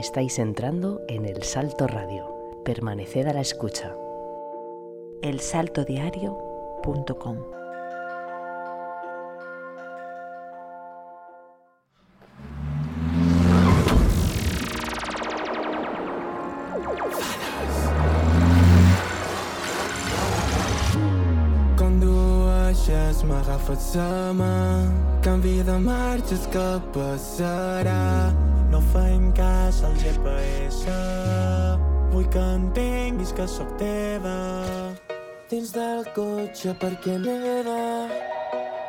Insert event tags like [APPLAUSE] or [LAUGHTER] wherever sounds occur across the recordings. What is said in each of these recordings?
Estáis entrando en El Salto Radio. Permaneced a la escucha. elsaltodiario.com m'agafes la? No feim cas al GPS Vull que entenguis que sóc teva. Dins del cotxe perquè neva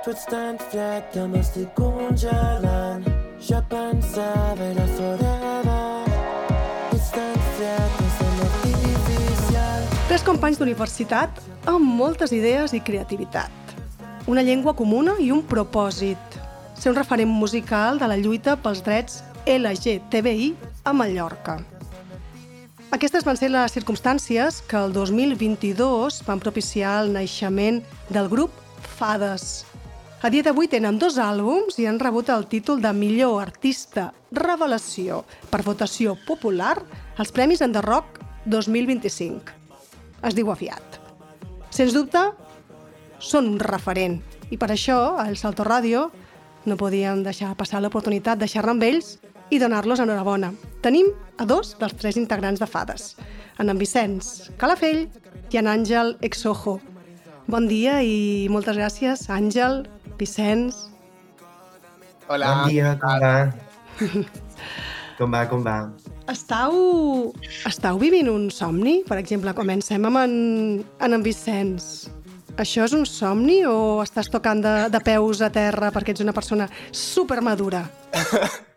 Tu ets tan fred que m'estic congelant. Jo pensava era forever. Ets tan fred que sembla artificial. Tres companys d'universitat amb moltes idees i creativitat. Una llengua comuna i un propòsit. Ser un referent musical de la lluita pels drets LGTBI a Mallorca. Aquestes van ser les circumstàncies que el 2022 van propiciar el naixement del grup Fades. A dia d'avui tenen dos àlbums i han rebut el títol de millor artista revelació per votació popular als Premis en The Rock 2025. Es diu Afiat. Sens dubte, són un referent i per això, al Salto Ràdio, no podíem deixar passar l'oportunitat de xerrar amb ells i donar-los enhorabona. Tenim a dos dels tres integrants de Fades, en en Vicenç Calafell i en Àngel Exojo. Bon dia i moltes gràcies, Àngel, Vicenç. Hola. Bon dia, com va? [LAUGHS] com va, com va? Estau, estau vivint un somni? Per exemple, comencem amb en, en, en Vicenç. Això és un somni o estàs tocant de, de peus a terra perquè ets una persona supermadura? [LAUGHS]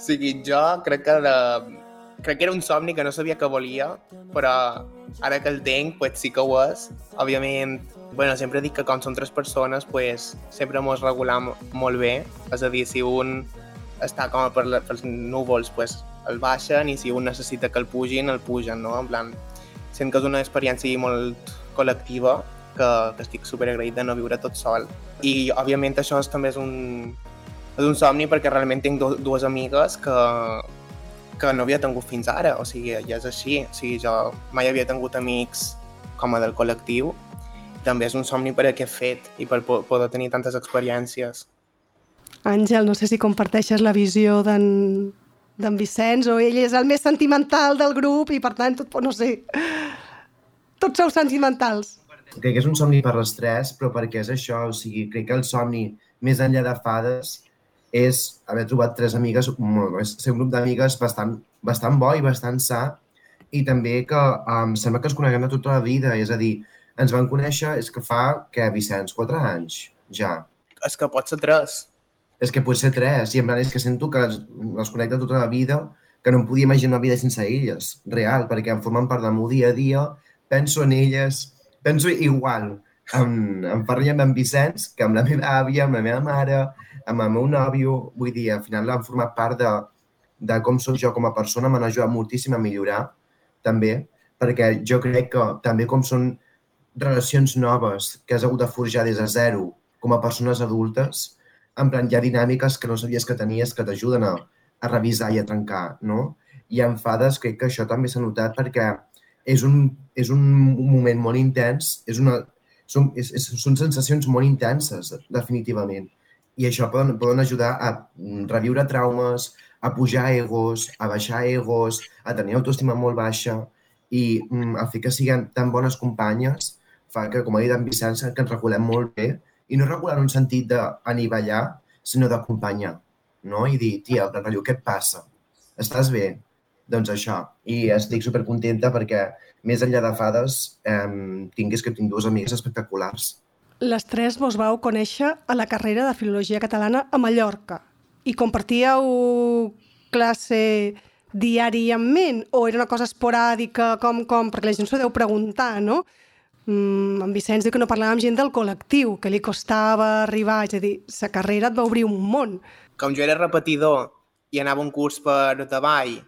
o sigui, jo crec que, de... crec que era un somni que no sabia que volia, però ara que el tenc, pues sí que ho és. Òbviament, bueno, sempre dic que com som tres persones, pues, sempre mos regulam molt bé. És a dir, si un està com per la, pels núvols, pues, el baixen i si un necessita que el pugin, el pugen, no? En plan, sent que és una experiència molt col·lectiva que, que estic super agraït de no viure tot sol. I, òbviament, això és, també és un, és un somni perquè realment tinc do, dues amigues que, que no havia tingut fins ara, o sigui, ja és així. O sigui, jo mai havia tingut amics com a del col·lectiu. També és un somni per a què he fet i per poder tenir tantes experiències. Àngel, no sé si comparteixes la visió d'en d'en Vicenç o ell és el més sentimental del grup i per tant, tot, no sé, tots sou sentimentals. Crec que és un somni per les tres, però perquè és això, o sigui, crec que el somni més enllà de fades és haver trobat tres amigues, ser un grup d'amigues bastant, bastant bo i bastant sa. I també que um, sembla que es coneguem de tota la vida, és a dir, ens van conèixer, és que fa, que Vicenç, quatre anys, ja. És que pot ser tres. És que pot ser tres, i en plan és que sento que les, les connecta tota la vida, que no em podia imaginar una vida sense elles, real, perquè em formen part del meu dia a dia, penso en elles, penso igual, em, em parlo amb en Vicenç, que amb la meva àvia, amb la meva mare, amb el meu nòvio, vull dir, al final han format part de, de com sóc jo com a persona, m'han ajudat moltíssim a millorar, també, perquè jo crec que també com són relacions noves que has hagut de forjar des de zero com a persones adultes, en plan, hi ha dinàmiques que no sabies que tenies que t'ajuden a, a revisar i a trencar, no? I en fades crec que això també s'ha notat perquè és un, és un moment molt intens, és una, són, és, és, són sensacions molt intenses, definitivament. I això poden, poden ajudar a reviure traumes, a pujar egos, a baixar egos, a tenir autoestima molt baixa i mm, el fet que siguin tan bones companyes fa que, com ha dit en Vicenç, que ens regulem molt bé i no regular en un sentit d'anivellar, sinó d'acompanyar, no? I dir, tia, rotllo, què et passa? Estàs bé? Doncs això. I estic supercontenta perquè, més enllà de fades, eh, tingués que tinc dues amigues espectaculars. Les tres vos vau conèixer a la carrera de Filologia Catalana a Mallorca i compartíeu classe diàriament o era una cosa esporàdica, com, com, perquè la gent s'ho deu preguntar, no? Mm, en Vicenç diu que no parlava amb gent del col·lectiu, que li costava arribar, és a dir, sa carrera et va obrir un món. Com jo era repetidor i anava un curs per davall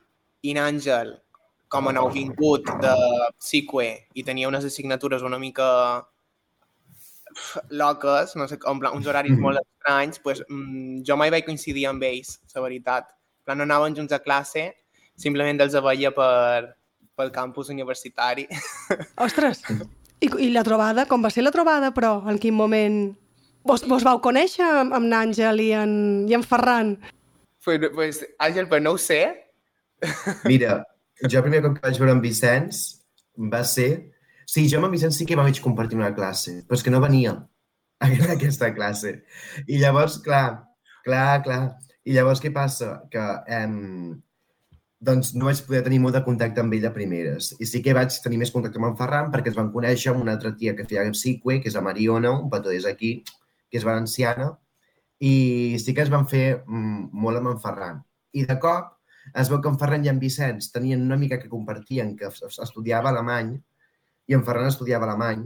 i en Àngel, com a nou vingut de psique i tenia unes assignatures una mica loques, no sé, en plan, uns horaris molt [LAUGHS] estranys, pues, mm, jo mai vaig coincidir amb ells, la veritat. En plan, no anaven junts a classe simplement els veia per, pel campus universitari. [LAUGHS] Ostres! I, I la trobada, com va ser la trobada, però? En quin moment vos, vos vau conèixer amb, amb n'Àngel i, en, i en Ferran? pues, pues, Àngel, pues no ho sé. Mira, jo el primer cop que vaig veure en Vicenç va ser... Sí, jo amb en Vicenç sí que vaig compartir una classe, però és que no venia a [LAUGHS] aquesta classe. I llavors, clar, clar, clar. I llavors què passa? Que em, doncs no vaig poder tenir molt de contacte amb ell de primeres. I sí que vaig tenir més contacte amb en Ferran perquè es van conèixer amb una altra tia que feia psique, que és la Mariona, un petó des aquí, que és valenciana, i sí que es van fer mm, molt amb en Ferran. I de cop es veu que en Ferran i en Vicenç tenien una mica que compartien, que estudiava alemany, i en Ferran estudiava alemany,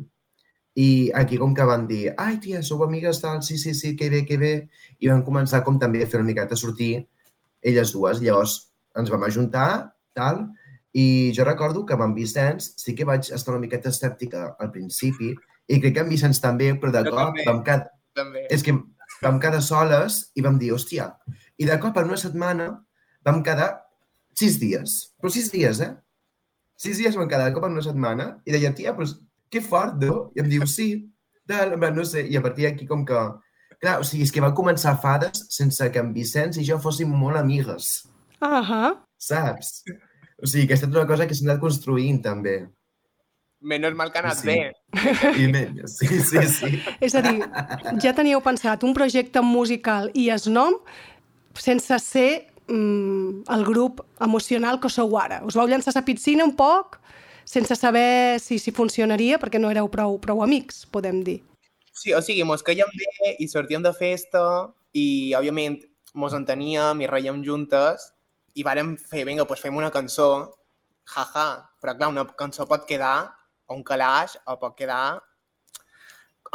i aquí com que van dir, ai, tia, sou amigues, tal, sí, sí, sí, que bé, que bé, i van començar com també a fer una miqueta a sortir elles dues. Llavors ens vam ajuntar, tal, i jo recordo que amb en Vicenç sí que vaig estar una miqueta escèptica al principi, i crec que en Vicenç també, però de Jo cop també. vam quedar... També. És que vam quedar soles i vam dir, hòstia, i de cop en una setmana vam quedar sis dies, però sis dies, eh? Sis dies vam quedar cop en una setmana i deia, tia, però que fort, no? I em diu, sí, tal, en plan, no sé, i a partir d'aquí com que... Clar, o sigui, és que va començar fades sense que en Vicenç i jo fóssim molt amigues, Ahà. saps? O sigui, que ha estat una cosa que s'ha anat construint, també. Menys mal que ha anat Sí. bé. I me... Sí, sí, sí. És a dir, ja teníeu pensat un projecte musical i es nom sense ser mm, el grup emocional que sou ara. Us vau llançar a la piscina un poc sense saber si, si funcionaria perquè no éreu prou, prou amics, podem dir. Sí, o sigui, mos caiem bé i sortíem de festa i, òbviament, mos enteníem i reiem juntes i vàrem fer, vinga, doncs fem una cançó, jaja, però clar, una cançó pot quedar a un calaix o pot quedar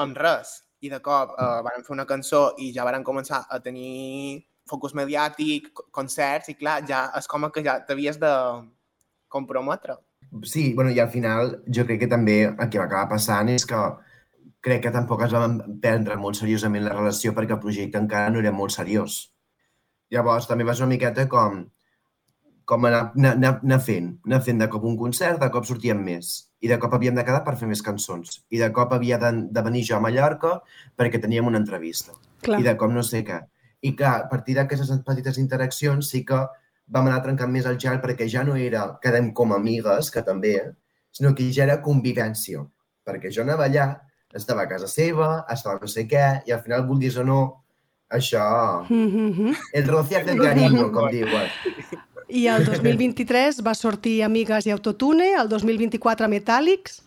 amb res. I de cop eh, vàrem fer una cançó i ja vàrem començar a tenir focus mediàtic, co- concerts, i clar, ja és com que ja t'havies de comprometre. Sí, bueno, i al final jo crec que també el que va acabar passant és que crec que tampoc es vam prendre molt seriosament la relació perquè el projecte encara no era molt seriós. Llavors, també va ser una miqueta com, com anar, anar, anar fent, anar fent de cop un concert, de cop sortíem més. I de cop havíem de quedar per fer més cançons. I de cop havia de, de venir jo a Mallorca perquè teníem una entrevista. Clar. I de cop no sé què. I clar, a partir d'aquestes petites interaccions sí que vam anar trencant més el gel perquè ja no era quedem com amigues, que també, sinó que ja era convivència. Perquè jo anava allà, estava a casa seva, estava no sé què, i al final, vulguis o no, això... Mm -hmm. El rociar del cariño, com diuen. I el 2023 va sortir Amigues i Autotune, el 2024 Metàl·lics,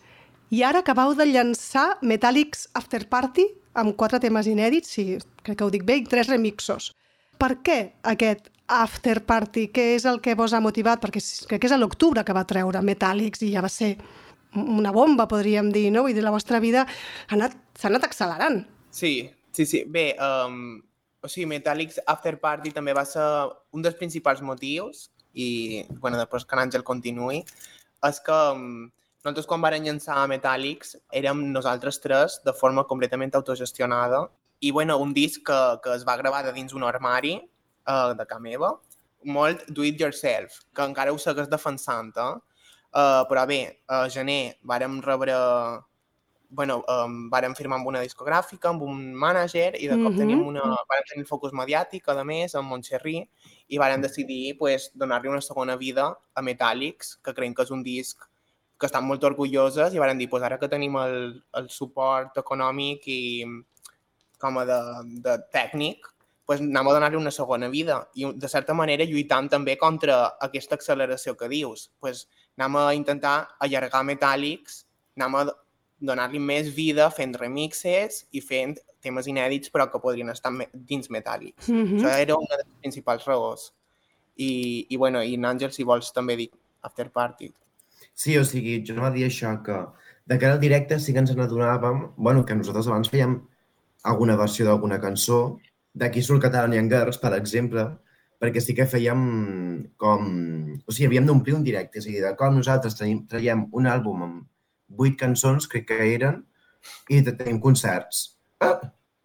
i ara acabau de llançar Metàl·lics After Party amb quatre temes inèdits, sí, crec que ho dic bé, i tres remixos. Per què aquest After Party? Què és el que vos ha motivat? Perquè crec que és a l'octubre que va treure Metàl·lics i ja va ser una bomba, podríem dir, no? Vull dir, la vostra vida ha anat, s'ha anat accelerant. Sí, sí, sí. Bé, um, o sigui, Metallics After Party també va ser un dels principals motius i, bueno, després que l'Àngel continuï, és que um, nosaltres quan vam llançar Metallics érem nosaltres tres de forma completament autogestionada i, bueno, un disc que, que es va gravar de dins un armari uh, de casa meva, molt do it yourself, que encara ho segueix defensant, eh? Uh, però bé, a gener vàrem rebre bueno, um, vàrem firmar amb una discogràfica, amb un mànager, i de cop Mhm. teníem una... Vàrem tenir el focus mediàtic, a més, amb Montserrí, i vàrem decidir pues, donar-li una segona vida a Metallics, que creiem que és un disc que estan molt orgulloses, i vàrem dir, pues, ara que tenim el, el suport econòmic i com a de, de tècnic, pues, anem a donar-li una segona vida i, de certa manera, lluitant també contra aquesta acceleració que dius. Pues, anem a intentar allargar Metallics, anem a donar-li més vida fent remixes i fent temes inèdits però que podrien estar dins Metallics. Mm Mm. -hmm. Això era una de les principals raons. I, i bueno, i Àngel, si vols, també dic After Party. Sí, o sigui, jo no va dir això, que de cara al directe sí que ens n'adonàvem, bueno, que nosaltres abans fèiem alguna versió d'alguna cançó, d'aquí surt Catalanian Girls, per exemple, perquè sí que fèiem com... O sigui, havíem d'omplir un directe, és a dir, de com nosaltres tenim, traiem un àlbum amb vuit cançons, crec que eren, i te- tenim concerts. Ah!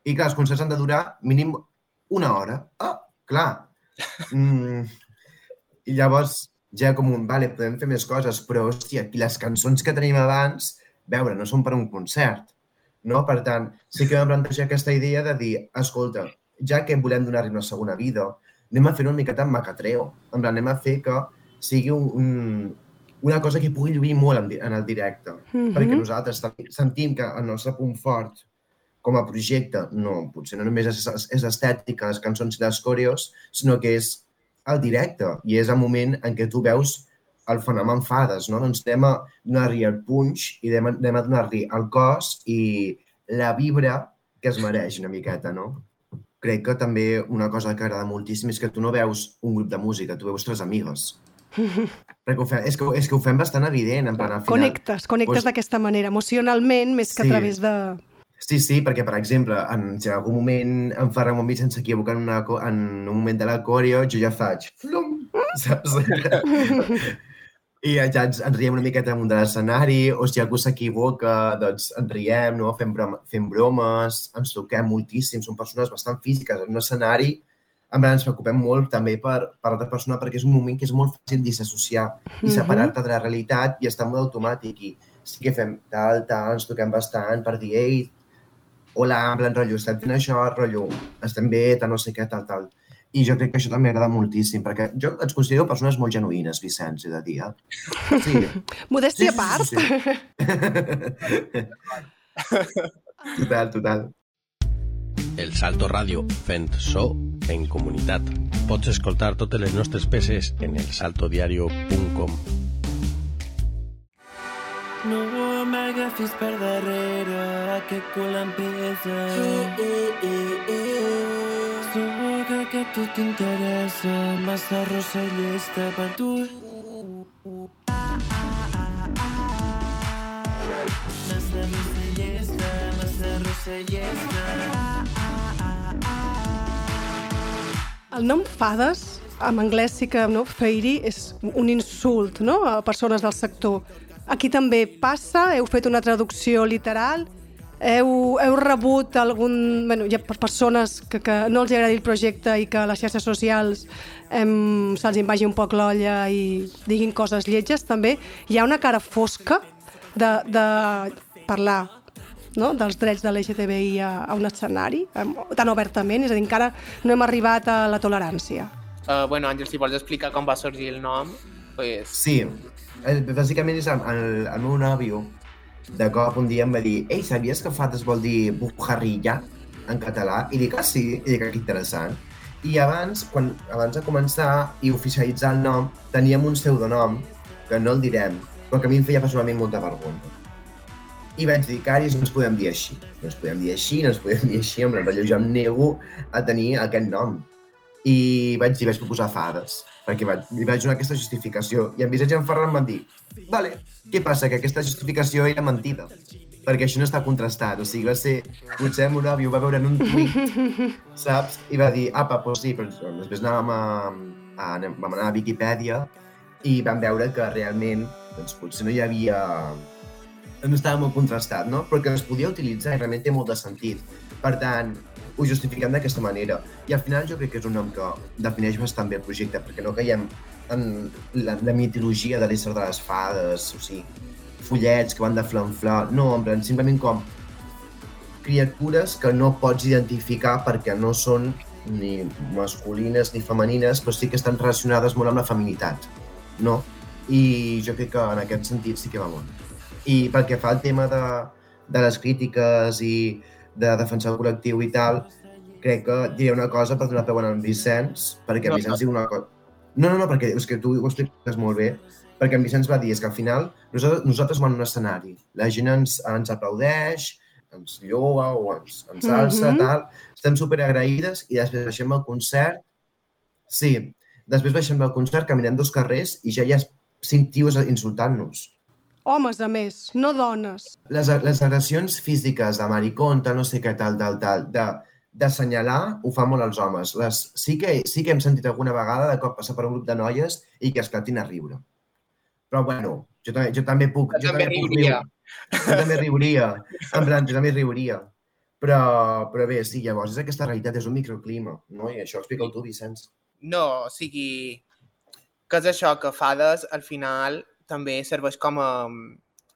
I clar, els concerts han de durar mínim una hora. Ah, clar. Mm. I llavors, ja com un, vale, podem fer més coses, però, hòstia, aquí les cançons que tenim abans, veure, no són per un concert, no? Per tant, sí que vam plantejar aquesta idea de dir, escolta, ja que volem donar-li una segona vida, anem a fer una miqueta amb macatreo. En plan, anem a fer que sigui un, un, una cosa que pugui lluir molt en, en el directe. Mm -hmm. Perquè nosaltres sentim que el nostre punt fort com a projecte, no, potser no només és, és estètica, les cançons i les coreos, sinó que és el directe i és el moment en què tu veus el fenomen fades, no? Doncs anem a donar-li el punx i anem a, anem a donar-li el cos i la vibra que es mereix una miqueta, no? crec que també una cosa que agrada moltíssim és que tu no veus un grup de música, tu veus tres amigues. [LAUGHS] Perquè ho fem, és, que, és que ho fem bastant evident. En plan, al final, connectes, connectes pues, d'aquesta manera, emocionalment, més que sí. a través de... Sí, sí, perquè, per exemple, en, si en algun moment em fa Ramon Vicent s'equivoca en, una, en un moment de la coreo, jo ja faig flum, [LAUGHS] saps? [LAUGHS] I ja ens, ens riem una miqueta damunt de l'escenari, o si algú s'equivoca, doncs ens riem, no? fem, broma, fem bromes, ens toquem moltíssim, són persones bastant físiques. En un escenari en ens preocupem molt també per, per l'altra persona perquè és un moment que és molt fàcil disassociar i separar-te de la realitat i està molt automàtic i sí que fem tal, tal, ens toquem bastant per dir, ei, hola, en plan, rotllo, estem fent això, rotllo, estem bé, tal, no sé què, tal, tal. I jo crec que això també agrada moltíssim, perquè jo ens considero persones molt genuïnes, Vicenç, he de dir. Eh? Sí. [LAUGHS] Modèstia sí, a part. Sí, sí, sí. [LAUGHS] total, total. El Salto Ràdio, fent so en comunitat. Pots escoltar totes les nostres peces en elsaltodiario.com No m'agafis per darrere, aquest cul em pesa. Uh, uh, uh, uh. Segur que cap tu t'interessa Massa rossa i llesta per tu Massa El nom Fades, en anglès sí que no, Fairy és un insult no? a persones del sector. Aquí també passa, heu fet una traducció literal heu, heu rebut algun... Bueno, hi ha persones que, que no els agradi el projecte i que a les xarxes socials se'ls en vagi un poc l'olla i diguin coses lletges, també. Hi ha una cara fosca de, de parlar no? dels drets de l'LGTBI a, a un escenari, tan obertament, és a dir, encara no hem arribat a la tolerància. Uh, bueno, Àngel, si vols explicar com va sorgir el nom, pues... Sí, bàsicament és el, el, el meu nòvio, de cop un dia em va dir «Ei, sabies que fates vol dir bujarrilla en català?» I dic «Ah, sí?» I dic «Ah, que interessant». I abans, quan, abans de començar i oficialitzar el nom, teníem un pseudonom, que no el direm, però que a mi em feia personalment molta vergonya. I vaig dir, Caris, no ens podem dir així. No ens podem dir així, no ens podem dir així, amb relleu jo em nego a tenir aquest nom. I vaig dir, vaig proposar fades, perquè vaig, li vaig donar aquesta justificació. I en Vicenç i en Ferran van dir, vale, què passa? Que aquesta justificació era mentida, perquè això no està contrastat. O sigui, va ser, potser el meu nòvio ho va veure en un tuit, [LAUGHS] saps? I va dir, apa, doncs sí, però després anàvem a, a, vam anar a Wikipedia i vam veure que realment doncs, potser no hi havia... no estava molt contrastat, no? Però que es podia utilitzar i realment té molt de sentit. Per tant, ho justifiquem d'aquesta manera. I al final jo crec que és un nom que defineix bastant bé el projecte, perquè no caiem en la, la mitologia de l'ésser de les fades, o sigui, follets que van de flor, no, en plan, simplement com criatures que no pots identificar perquè no són ni masculines ni femenines, però sí que estan relacionades molt amb la feminitat, no? I jo crec que en aquest sentit sí que va molt. I pel que fa al tema de, de les crítiques i de defensar el col·lectiu i tal, crec que diré una cosa per donar peu en Vicenç, perquè no, Vicenç no. diu una cosa... No, no, no, perquè és que tu ho expliques molt bé, perquè en Vicenç va dir és que al final nosaltres, nosaltres vam un escenari, la gent ens, ens aplaudeix, ens lloa o ens, ens alça, mm -hmm. tal, estem super agraïdes i després baixem al concert, sí, després baixem del concert, caminem dos carrers i ja hi ha cinc tios insultant-nos. Homes, a més, no dones. Les, les agressions físiques de maricón, tal, no sé què, tal, tal, tal, de d'assenyalar ho fa molt els homes. Les, sí, que, sí que hem sentit alguna vegada de cop passar per un grup de noies i que esclatin a riure. Però, bueno, jo també, jo també puc... Jo, jo també, també riuria. Puc jo també riuria. En plan, jo també riuria. Però, però bé, sí, llavors és aquesta realitat, és un microclima, no? I això explica tu, Vicenç. No, o sigui... que és això, que Fades al final també serveix com a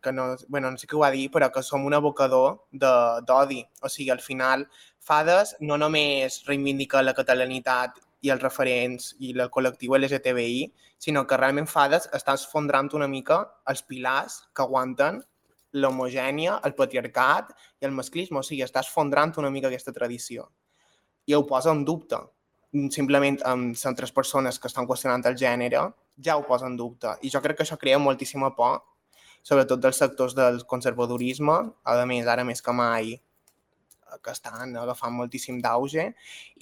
que no, bueno, no sé qui ho va dir, però que som un abocador d'odi. O sigui, al final, Fades no només reivindica la catalanitat i els referents i el col·lectiu LGTBI, sinó que realment Fades està esfondrant una mica els pilars que aguanten l'homogènia, el patriarcat i el masclisme. O sigui, està esfondrant una mica aquesta tradició. I ho posa en dubte. Simplement amb centres persones que estan qüestionant el gènere ja ho posa en dubte. I jo crec que això crea moltíssima por sobretot dels sectors del conservadorisme, a més, ara més que mai que estan agafant moltíssim d'auge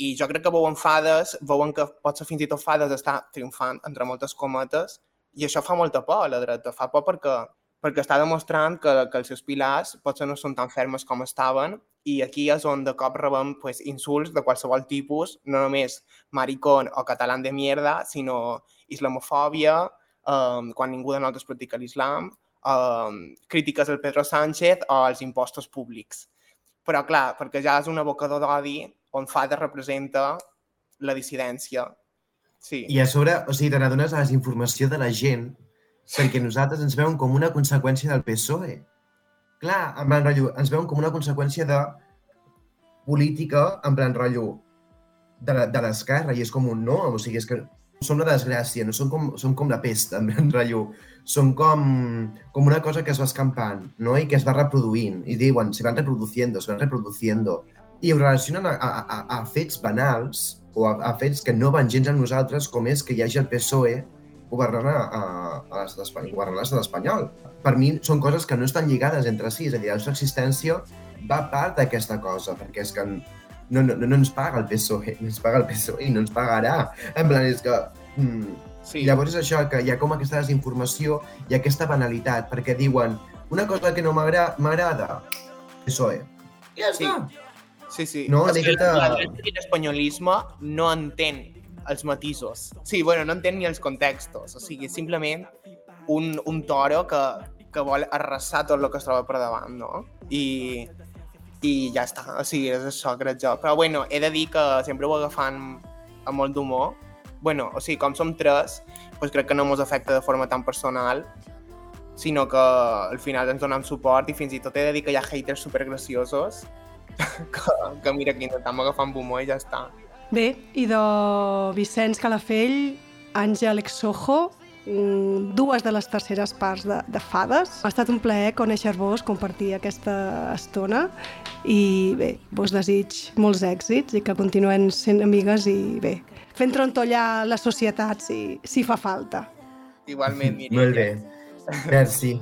i jo crec que veuen fades, veuen que potser fins i tot fades està triomfant, entre moltes cometes, i això fa molta por a la dreta, fa por perquè, perquè està demostrant que, que els seus pilars potser no són tan fermes com estaven i aquí és on de cop rebem pues, insults de qualsevol tipus, no només maricón o català de mierda, sinó islamofòbia, um, quan ningú de nosaltres practica l'islam, um, crítiques al Pedro Sánchez o als impostos públics. Però, clar, perquè ja és un abocador d'odi on FADA representa la dissidència. Sí. I a sobre, o sigui, te n'adones a la informació de la gent perquè nosaltres ens veuen com una conseqüència del PSOE. Clar, en plan rotllo, ens veuen com una conseqüència de política, en plan rotllo, de l'esquerra, i és com un no, o sigui, és que són una desgràcia, no són com, són com la pesta, en plan rotllo, són com, com una cosa que es va escampant, no? I que es va reproduint. I diuen, se van reproduciendo, se van reproduciendo. I ho relacionen a, a, a fets banals o a, a fets que no van gens amb nosaltres, com és que hi hagi el PSOE governant a, a, a l'estat espanyol, governant l'estat espanyol. Per mi són coses que no estan lligades entre si, és a dir, la nostra existència va part d'aquesta cosa, perquè és que no, no, no, ens paga el PSOE, no ens paga el PSOE i no ens pagarà. En plan, és que mm, Sí. Llavors és això, que hi ha com aquesta desinformació i aquesta banalitat, perquè diuen una cosa que no m'agrada, PSOE. I ja sí. està. Sí, sí. No, és que l'espanyolisme no entén els matisos. Sí, bueno, no entén ni els contextos. O sigui, simplement un, un toro que, que vol arrasar tot el que es troba per davant, no? I, i ja està. O sigui, és això, crec jo. Però, bueno, he de dir que sempre ho agafant amb molt d'humor bueno, o sigui, com som tres, doncs crec que no ens afecta de forma tan personal, sinó que al final ens donem suport i fins i tot he de dir que hi ha haters supergraciosos [LAUGHS] que, que mira, que intentem agafar amb humor i ja està. Bé, i de Vicenç Calafell, Àngel Exojo, mm, dues de les terceres parts de, de Fades. Ha estat un plaer conèixer-vos, compartir aquesta estona i bé, vos desig molts èxits i que continuem sent amigues i bé, fent trontollar la societat si, si fa falta. Igualment, [LAUGHS] Míriam. Molt bé. Merci.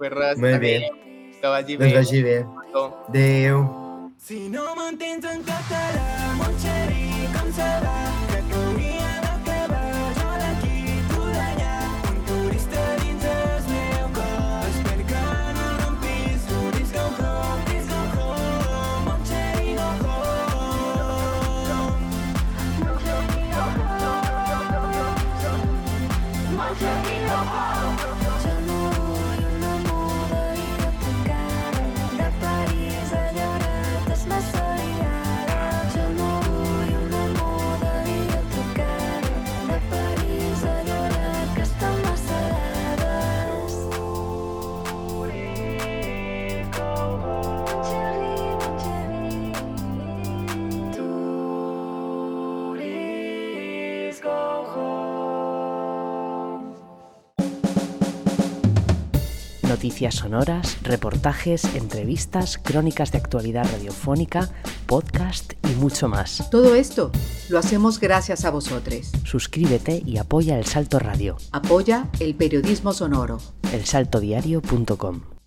Pues res, Molt bé. Que vagi bé. Que vagi bé. Adéu. Si no m'entens en català, mon xeri, com? Noticias sonoras, reportajes, entrevistas, crónicas de actualidad radiofónica, podcast y mucho más. Todo esto lo hacemos gracias a vosotros. Suscríbete y apoya El Salto Radio. Apoya el periodismo sonoro. elsaltodiario.com